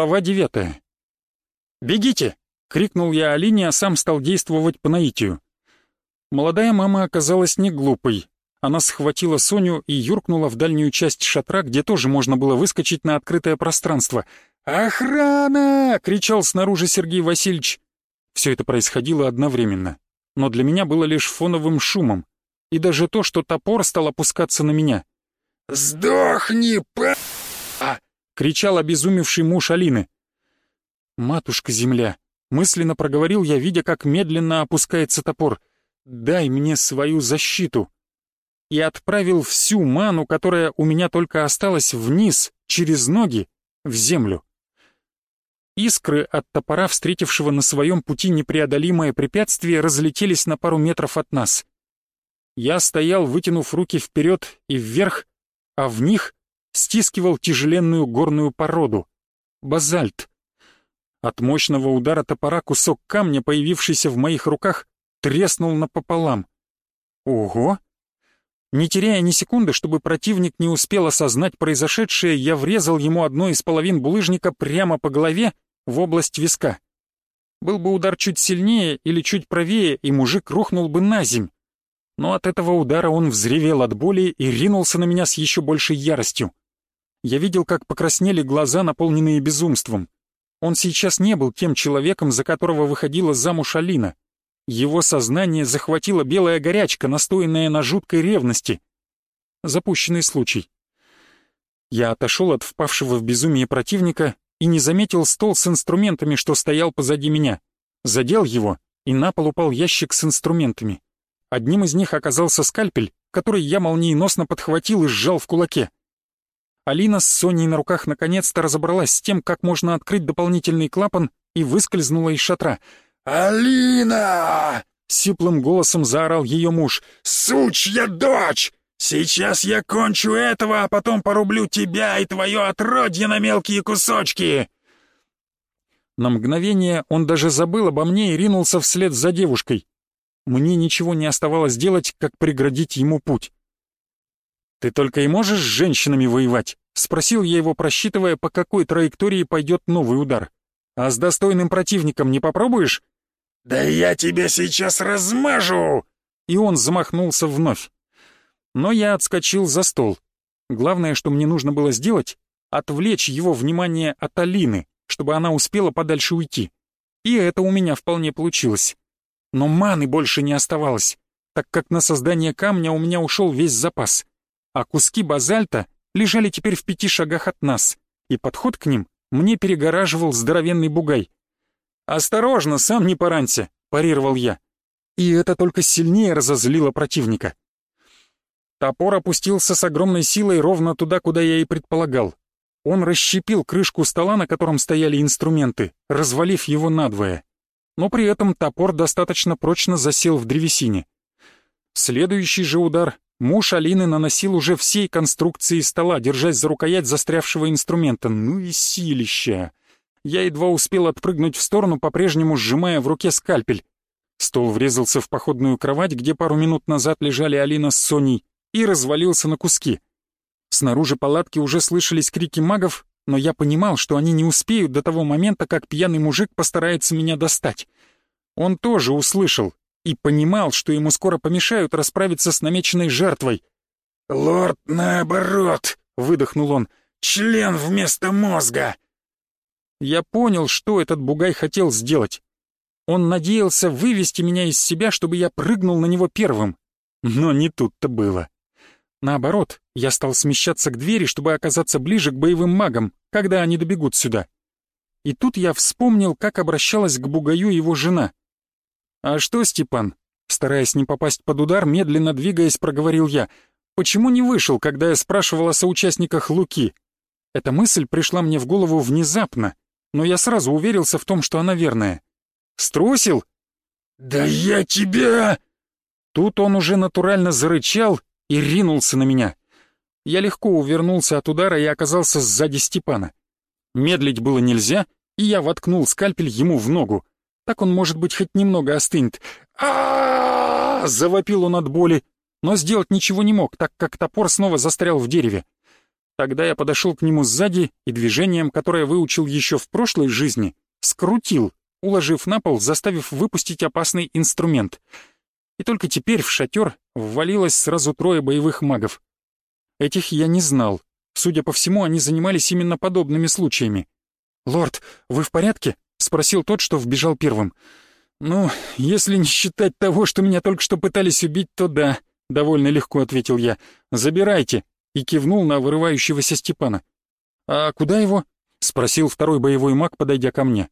Глава девятая. «Бегите!» — крикнул я Алине, а сам стал действовать по наитию. Молодая мама оказалась не глупой. Она схватила Соню и юркнула в дальнюю часть шатра, где тоже можно было выскочить на открытое пространство. «Охрана!» — кричал снаружи Сергей Васильевич. Все это происходило одновременно, но для меня было лишь фоновым шумом. И даже то, что топор стал опускаться на меня. «Сдохни, па!» Кричал обезумевший муж Алины. «Матушка-земля!» — мысленно проговорил я, видя, как медленно опускается топор. «Дай мне свою защиту!» И отправил всю ману, которая у меня только осталась, вниз, через ноги, в землю. Искры от топора, встретившего на своем пути непреодолимое препятствие, разлетелись на пару метров от нас. Я стоял, вытянув руки вперед и вверх, а в них стискивал тяжеленную горную породу — базальт. От мощного удара топора кусок камня, появившийся в моих руках, треснул напополам. Ого! Не теряя ни секунды, чтобы противник не успел осознать произошедшее, я врезал ему одной из половин булыжника прямо по голове в область виска. Был бы удар чуть сильнее или чуть правее, и мужик рухнул бы на земь. Но от этого удара он взревел от боли и ринулся на меня с еще большей яростью. Я видел, как покраснели глаза, наполненные безумством. Он сейчас не был тем человеком, за которого выходила замуж Алина. Его сознание захватила белая горячка, настоянная на жуткой ревности. Запущенный случай. Я отошел от впавшего в безумие противника и не заметил стол с инструментами, что стоял позади меня. Задел его, и на пол упал ящик с инструментами. Одним из них оказался скальпель, который я молниеносно подхватил и сжал в кулаке. Алина с Соней на руках наконец-то разобралась с тем, как можно открыть дополнительный клапан и выскользнула из шатра. «Алина!» — сиплым голосом заорал ее муж. «Сучья дочь! Сейчас я кончу этого, а потом порублю тебя и твое отродье на мелкие кусочки!» На мгновение он даже забыл обо мне и ринулся вслед за девушкой. Мне ничего не оставалось делать, как преградить ему путь. «Ты только и можешь с женщинами воевать?» — спросил я его, просчитывая, по какой траектории пойдет новый удар. «А с достойным противником не попробуешь?» «Да я тебя сейчас размажу!» И он замахнулся вновь. Но я отскочил за стол. Главное, что мне нужно было сделать — отвлечь его внимание от Алины, чтобы она успела подальше уйти. И это у меня вполне получилось. Но маны больше не оставалось, так как на создание камня у меня ушел весь запас а куски базальта лежали теперь в пяти шагах от нас, и подход к ним мне перегораживал здоровенный бугай. «Осторожно, сам не поранься», — парировал я. И это только сильнее разозлило противника. Топор опустился с огромной силой ровно туда, куда я и предполагал. Он расщепил крышку стола, на котором стояли инструменты, развалив его надвое. Но при этом топор достаточно прочно засел в древесине. Следующий же удар Муж Алины наносил уже всей конструкции стола, держась за рукоять застрявшего инструмента. Ну и силища! Я едва успел отпрыгнуть в сторону, по-прежнему сжимая в руке скальпель. Стол врезался в походную кровать, где пару минут назад лежали Алина с Соней, и развалился на куски. Снаружи палатки уже слышались крики магов, но я понимал, что они не успеют до того момента, как пьяный мужик постарается меня достать. Он тоже услышал и понимал, что ему скоро помешают расправиться с намеченной жертвой. «Лорд, наоборот!» — выдохнул он. «Член вместо мозга!» Я понял, что этот бугай хотел сделать. Он надеялся вывести меня из себя, чтобы я прыгнул на него первым. Но не тут-то было. Наоборот, я стал смещаться к двери, чтобы оказаться ближе к боевым магам, когда они добегут сюда. И тут я вспомнил, как обращалась к бугаю его жена. «А что, Степан?» Стараясь не попасть под удар, медленно двигаясь, проговорил я. «Почему не вышел, когда я спрашивал о соучастниках Луки?» Эта мысль пришла мне в голову внезапно, но я сразу уверился в том, что она верная. «Струсил?» «Да я тебя...» Тут он уже натурально зарычал и ринулся на меня. Я легко увернулся от удара и оказался сзади Степана. Медлить было нельзя, и я воткнул скальпель ему в ногу. Так он, может быть, хоть немного остынет. а завопил он от боли, но сделать ничего не мог, так как топор снова застрял в дереве. Тогда я подошел к нему сзади и движением, которое выучил еще в прошлой жизни, скрутил, уложив на пол, заставив выпустить опасный инструмент. И только теперь в шатер ввалилось сразу трое боевых магов. Этих я не знал. Судя по всему, они занимались именно подобными случаями. «Лорд, вы в порядке?» — спросил тот, что вбежал первым. «Ну, если не считать того, что меня только что пытались убить, то да», — довольно легко ответил я. «Забирайте», — и кивнул на вырывающегося Степана. «А куда его?» — спросил второй боевой маг, подойдя ко мне.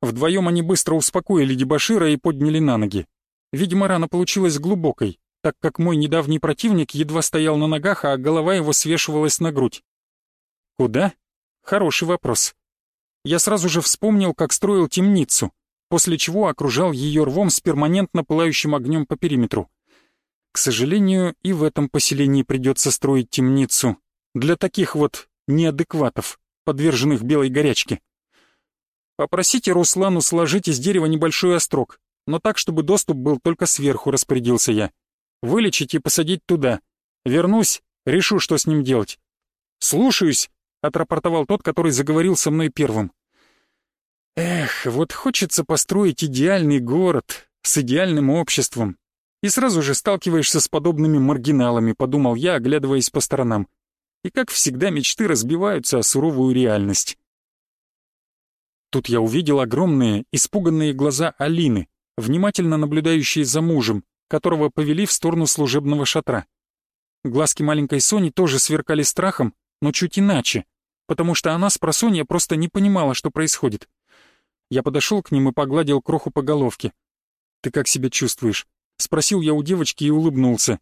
Вдвоем они быстро успокоили дебашира и подняли на ноги. Видимо, рана получилась глубокой, так как мой недавний противник едва стоял на ногах, а голова его свешивалась на грудь. Куда? Хороший вопрос. Я сразу же вспомнил, как строил темницу, после чего окружал ее рвом с перманентно пылающим огнем по периметру. К сожалению, и в этом поселении придется строить темницу для таких вот неадекватов, подверженных белой горячке. Попросите Руслану сложить из дерева небольшой острог, но так, чтобы доступ был только сверху, распорядился я. Вылечить и посадить туда. Вернусь, решу, что с ним делать. Слушаюсь, отрапортовал тот, который заговорил со мной первым. Эх, вот хочется построить идеальный город с идеальным обществом. И сразу же сталкиваешься с подобными маргиналами, подумал я, оглядываясь по сторонам. И как всегда мечты разбиваются о суровую реальность. Тут я увидел огромные, испуганные глаза Алины, внимательно наблюдающие за мужем, которого повели в сторону служебного шатра. Глазки маленькой Сони тоже сверкали страхом, но чуть иначе, потому что она с просонья просто не понимала, что происходит. Я подошел к ним и погладил кроху по головке. «Ты как себя чувствуешь?» — спросил я у девочки и улыбнулся.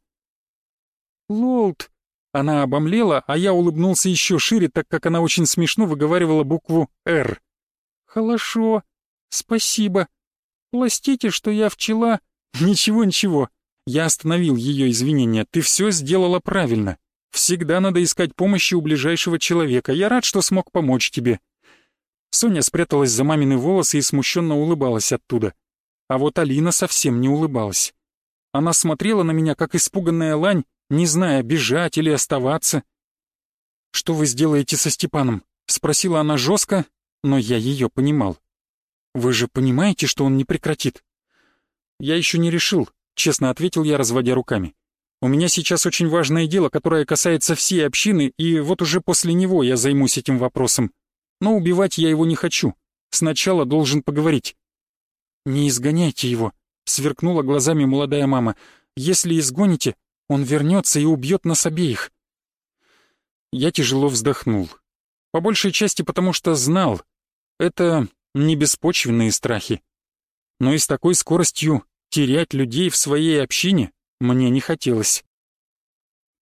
«Лолт!» Она обомлела, а я улыбнулся еще шире, так как она очень смешно выговаривала букву «Р». «Хорошо. Спасибо. Простите, что я вчера...» «Ничего, ничего». Я остановил ее извинения. «Ты все сделала правильно. Всегда надо искать помощи у ближайшего человека. Я рад, что смог помочь тебе». Соня спряталась за мамины волосы и смущенно улыбалась оттуда. А вот Алина совсем не улыбалась. Она смотрела на меня, как испуганная лань, не зная, бежать или оставаться. «Что вы сделаете со Степаном?» — спросила она жестко, но я ее понимал. «Вы же понимаете, что он не прекратит?» «Я еще не решил», — честно ответил я, разводя руками. «У меня сейчас очень важное дело, которое касается всей общины, и вот уже после него я займусь этим вопросом. Но убивать я его не хочу. Сначала должен поговорить». «Не изгоняйте его», — сверкнула глазами молодая мама. «Если изгоните, он вернется и убьет нас обеих». Я тяжело вздохнул. По большей части потому, что знал, это не беспочвенные страхи. Но и с такой скоростью терять людей в своей общине мне не хотелось.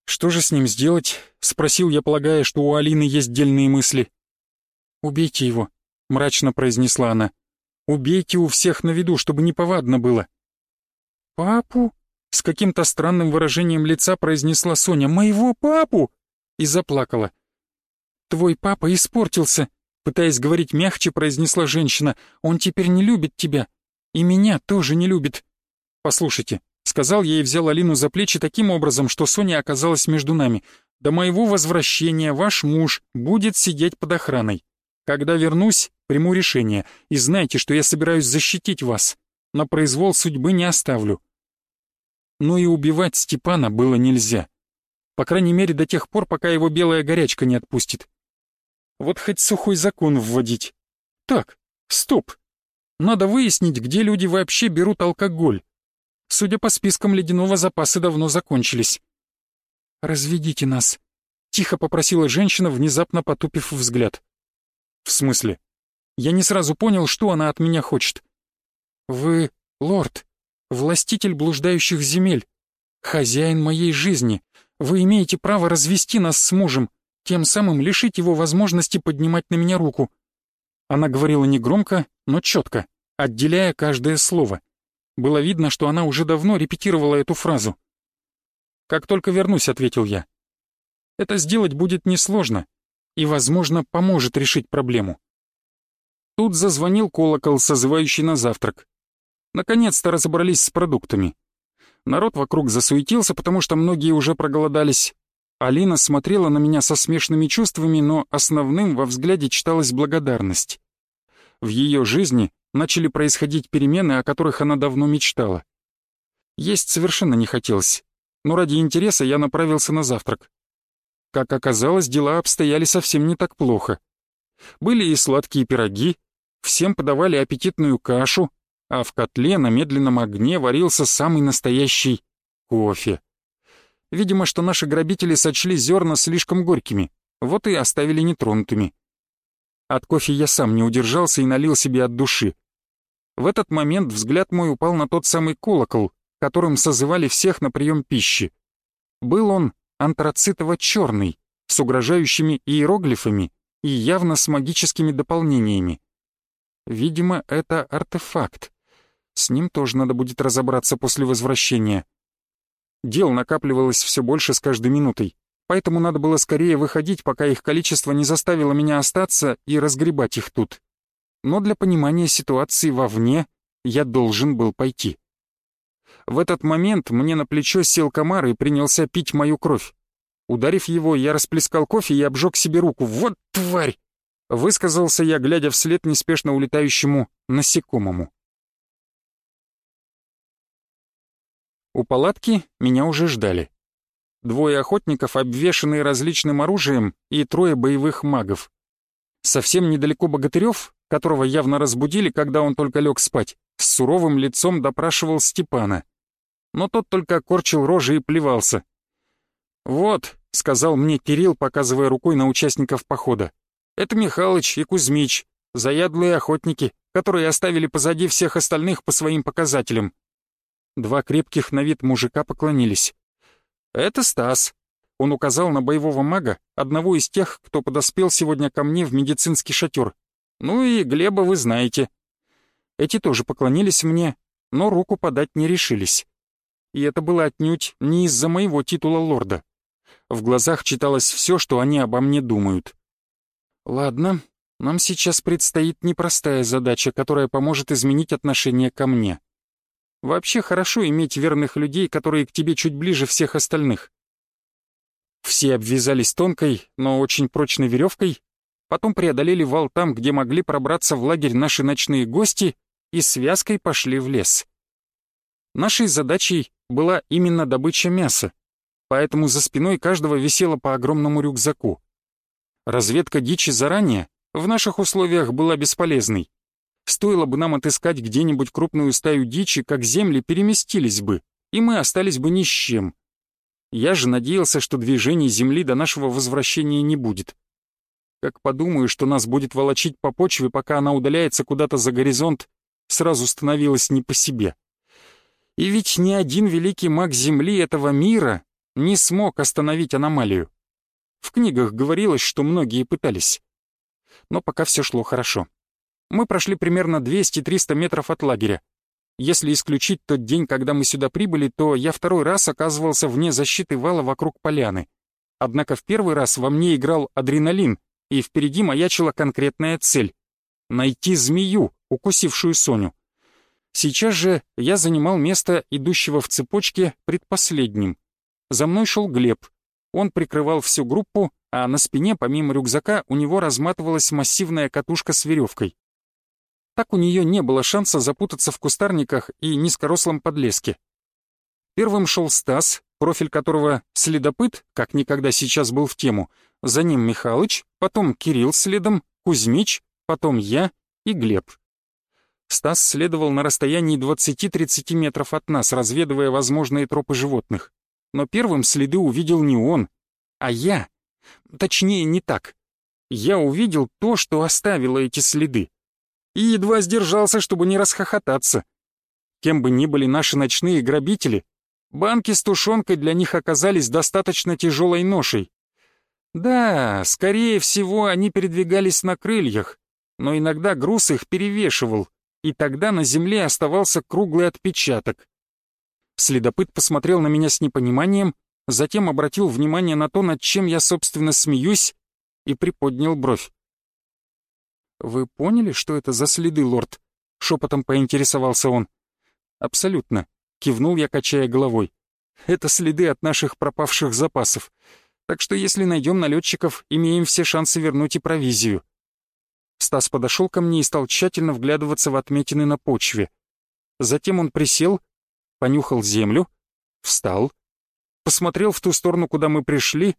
«Что же с ним сделать?» — спросил я, полагая, что у Алины есть дельные мысли. «Убейте его», — мрачно произнесла она. «Убейте у всех на виду, чтобы неповадно было». «Папу?» — с каким-то странным выражением лица произнесла Соня. «Моего папу?» И заплакала. «Твой папа испортился», Пытаясь говорить мягче, произнесла женщина. «Он теперь не любит тебя. И меня тоже не любит». «Послушайте», — сказал я и взял Алину за плечи таким образом, что Соня оказалась между нами. «До моего возвращения ваш муж будет сидеть под охраной. Когда вернусь, приму решение. И знайте, что я собираюсь защитить вас. На произвол судьбы не оставлю». Но и убивать Степана было нельзя. По крайней мере, до тех пор, пока его белая горячка не отпустит. Вот хоть сухой закон вводить. Так, стоп. Надо выяснить, где люди вообще берут алкоголь. Судя по спискам ледяного запасы давно закончились. «Разведите нас», — тихо попросила женщина, внезапно потупив взгляд. «В смысле?» Я не сразу понял, что она от меня хочет. «Вы лорд, властитель блуждающих земель, хозяин моей жизни. Вы имеете право развести нас с мужем, тем самым лишить его возможности поднимать на меня руку. Она говорила негромко, но четко, отделяя каждое слово. Было видно, что она уже давно репетировала эту фразу. «Как только вернусь», — ответил я. «Это сделать будет несложно и, возможно, поможет решить проблему». Тут зазвонил колокол, созывающий на завтрак. Наконец-то разобрались с продуктами. Народ вокруг засуетился, потому что многие уже проголодались, Алина смотрела на меня со смешанными чувствами, но основным во взгляде читалась благодарность. В ее жизни начали происходить перемены, о которых она давно мечтала. Есть совершенно не хотелось, но ради интереса я направился на завтрак. Как оказалось, дела обстояли совсем не так плохо. Были и сладкие пироги, всем подавали аппетитную кашу, а в котле на медленном огне варился самый настоящий кофе. Видимо, что наши грабители сочли зерна слишком горькими, вот и оставили нетронутыми. От кофе я сам не удержался и налил себе от души. В этот момент взгляд мой упал на тот самый колокол, которым созывали всех на прием пищи. Был он антрацитово-черный, с угрожающими иероглифами и явно с магическими дополнениями. Видимо, это артефакт. С ним тоже надо будет разобраться после возвращения. Дел накапливалось все больше с каждой минутой, поэтому надо было скорее выходить, пока их количество не заставило меня остаться и разгребать их тут. Но для понимания ситуации вовне я должен был пойти. В этот момент мне на плечо сел комар и принялся пить мою кровь. Ударив его, я расплескал кофе и обжег себе руку. «Вот тварь!» Высказался я, глядя вслед неспешно улетающему насекомому. У палатки меня уже ждали. Двое охотников, обвешанные различным оружием, и трое боевых магов. Совсем недалеко Богатырев, которого явно разбудили, когда он только лег спать, с суровым лицом допрашивал Степана. Но тот только корчил рожи и плевался. «Вот», — сказал мне Кирилл, показывая рукой на участников похода, «это Михалыч и Кузьмич, заядлые охотники, которые оставили позади всех остальных по своим показателям. Два крепких на вид мужика поклонились. «Это Стас». Он указал на боевого мага, одного из тех, кто подоспел сегодня ко мне в медицинский шатер. «Ну и Глеба вы знаете». Эти тоже поклонились мне, но руку подать не решились. И это было отнюдь не из-за моего титула лорда. В глазах читалось все, что они обо мне думают. «Ладно, нам сейчас предстоит непростая задача, которая поможет изменить отношение ко мне». Вообще хорошо иметь верных людей, которые к тебе чуть ближе всех остальных. Все обвязались тонкой, но очень прочной веревкой, потом преодолели вал там, где могли пробраться в лагерь наши ночные гости, и связкой пошли в лес. Нашей задачей была именно добыча мяса, поэтому за спиной каждого висело по огромному рюкзаку. Разведка дичи заранее в наших условиях была бесполезной. Стоило бы нам отыскать где-нибудь крупную стаю дичи, как земли переместились бы, и мы остались бы ни с чем. Я же надеялся, что движений земли до нашего возвращения не будет. Как подумаю, что нас будет волочить по почве, пока она удаляется куда-то за горизонт, сразу становилось не по себе. И ведь ни один великий маг Земли этого мира не смог остановить аномалию. В книгах говорилось, что многие пытались. Но пока все шло хорошо мы прошли примерно 200-300 метров от лагеря. Если исключить тот день, когда мы сюда прибыли, то я второй раз оказывался вне защиты вала вокруг поляны. Однако в первый раз во мне играл адреналин, и впереди маячила конкретная цель — найти змею, укусившую Соню. Сейчас же я занимал место идущего в цепочке предпоследним. За мной шел Глеб. Он прикрывал всю группу, а на спине, помимо рюкзака, у него разматывалась массивная катушка с веревкой. Так у нее не было шанса запутаться в кустарниках и низкорослом подлеске. Первым шел Стас, профиль которого следопыт, как никогда сейчас был в тему, за ним Михалыч, потом Кирилл следом, Кузьмич, потом я и Глеб. Стас следовал на расстоянии 20-30 метров от нас, разведывая возможные тропы животных. Но первым следы увидел не он, а я. Точнее, не так. Я увидел то, что оставило эти следы и едва сдержался, чтобы не расхохотаться. Кем бы ни были наши ночные грабители, банки с тушенкой для них оказались достаточно тяжелой ношей. Да, скорее всего, они передвигались на крыльях, но иногда груз их перевешивал, и тогда на земле оставался круглый отпечаток. Следопыт посмотрел на меня с непониманием, затем обратил внимание на то, над чем я, собственно, смеюсь, и приподнял бровь. «Вы поняли, что это за следы, лорд?» — шепотом поинтересовался он. «Абсолютно», — кивнул я, качая головой. «Это следы от наших пропавших запасов. Так что если найдем налетчиков, имеем все шансы вернуть и провизию. Стас подошел ко мне и стал тщательно вглядываться в отметины на почве. Затем он присел, понюхал землю, встал, посмотрел в ту сторону, куда мы пришли,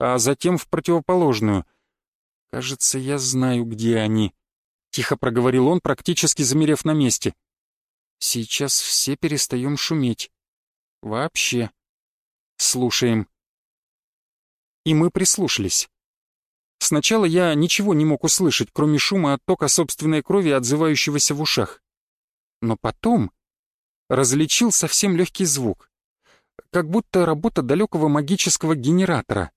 а затем в противоположную. «Кажется, я знаю, где они», — тихо проговорил он, практически замерев на месте. «Сейчас все перестаем шуметь. Вообще. Слушаем». И мы прислушались. Сначала я ничего не мог услышать, кроме шума оттока собственной крови, отзывающегося в ушах. Но потом различил совсем легкий звук, как будто работа далекого магического генератора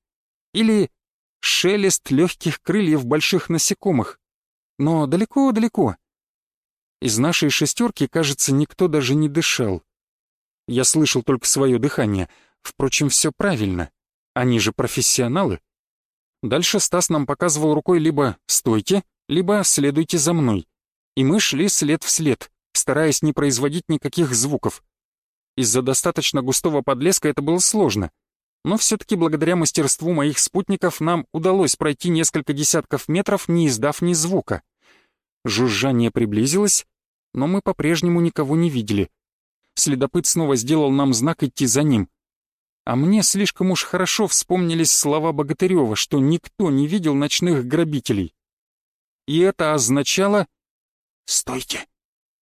или шелест легких крыльев больших насекомых, но далеко-далеко. Из нашей шестерки, кажется, никто даже не дышал. Я слышал только свое дыхание. Впрочем, все правильно. Они же профессионалы. Дальше Стас нам показывал рукой либо «стойте», либо «следуйте за мной». И мы шли след в след, стараясь не производить никаких звуков. Из-за достаточно густого подлеска это было сложно. Но все-таки благодаря мастерству моих спутников нам удалось пройти несколько десятков метров, не издав ни звука. Жужжание приблизилось, но мы по-прежнему никого не видели. Следопыт снова сделал нам знак идти за ним. А мне слишком уж хорошо вспомнились слова Богатырева, что никто не видел ночных грабителей. И это означало «Стойте!»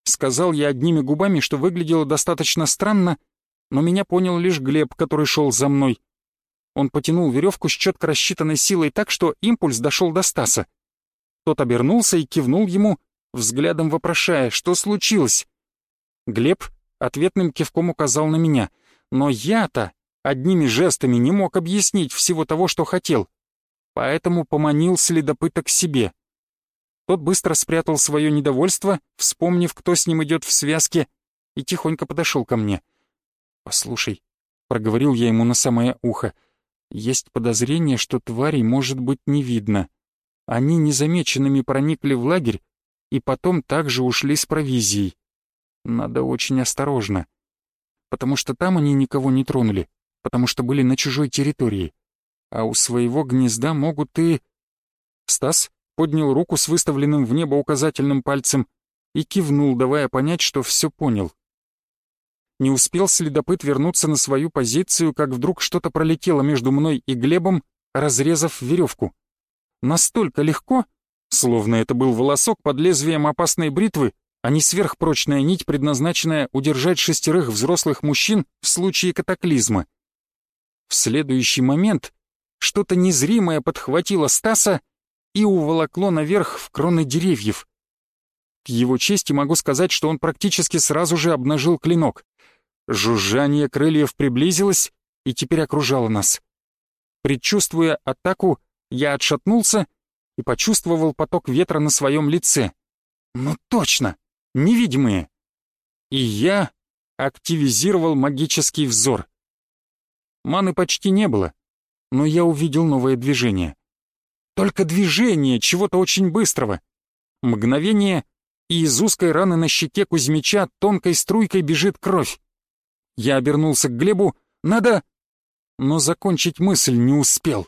Сказал я одними губами, что выглядело достаточно странно, но меня понял лишь Глеб, который шел за мной. Он потянул веревку с четко рассчитанной силой так, что импульс дошел до Стаса. Тот обернулся и кивнул ему, взглядом вопрошая, что случилось. Глеб ответным кивком указал на меня, но я-то одними жестами не мог объяснить всего того, что хотел, поэтому поманил следопыта к себе. Тот быстро спрятал свое недовольство, вспомнив, кто с ним идет в связке, и тихонько подошел ко мне. «Послушай», — проговорил я ему на самое ухо, — «есть подозрение, что тварей может быть не видно. Они незамеченными проникли в лагерь и потом также ушли с провизией. Надо очень осторожно, потому что там они никого не тронули, потому что были на чужой территории, а у своего гнезда могут и...» «Стас?» поднял руку с выставленным в небо указательным пальцем и кивнул, давая понять, что все понял. Не успел следопыт вернуться на свою позицию, как вдруг что-то пролетело между мной и Глебом, разрезав веревку. Настолько легко, словно это был волосок под лезвием опасной бритвы, а не сверхпрочная нить, предназначенная удержать шестерых взрослых мужчин в случае катаклизма. В следующий момент что-то незримое подхватило Стаса и уволокло наверх в кроны деревьев. К его чести могу сказать, что он практически сразу же обнажил клинок. Жужжание крыльев приблизилось и теперь окружало нас. Предчувствуя атаку, я отшатнулся и почувствовал поток ветра на своем лице. Ну точно, невидимые. И я активизировал магический взор. Маны почти не было, но я увидел новое движение. Только движение чего-то очень быстрого. Мгновение, и из узкой раны на щеке Кузьмича тонкой струйкой бежит кровь. Я обернулся к Глебу. «Надо...» Но закончить мысль не успел.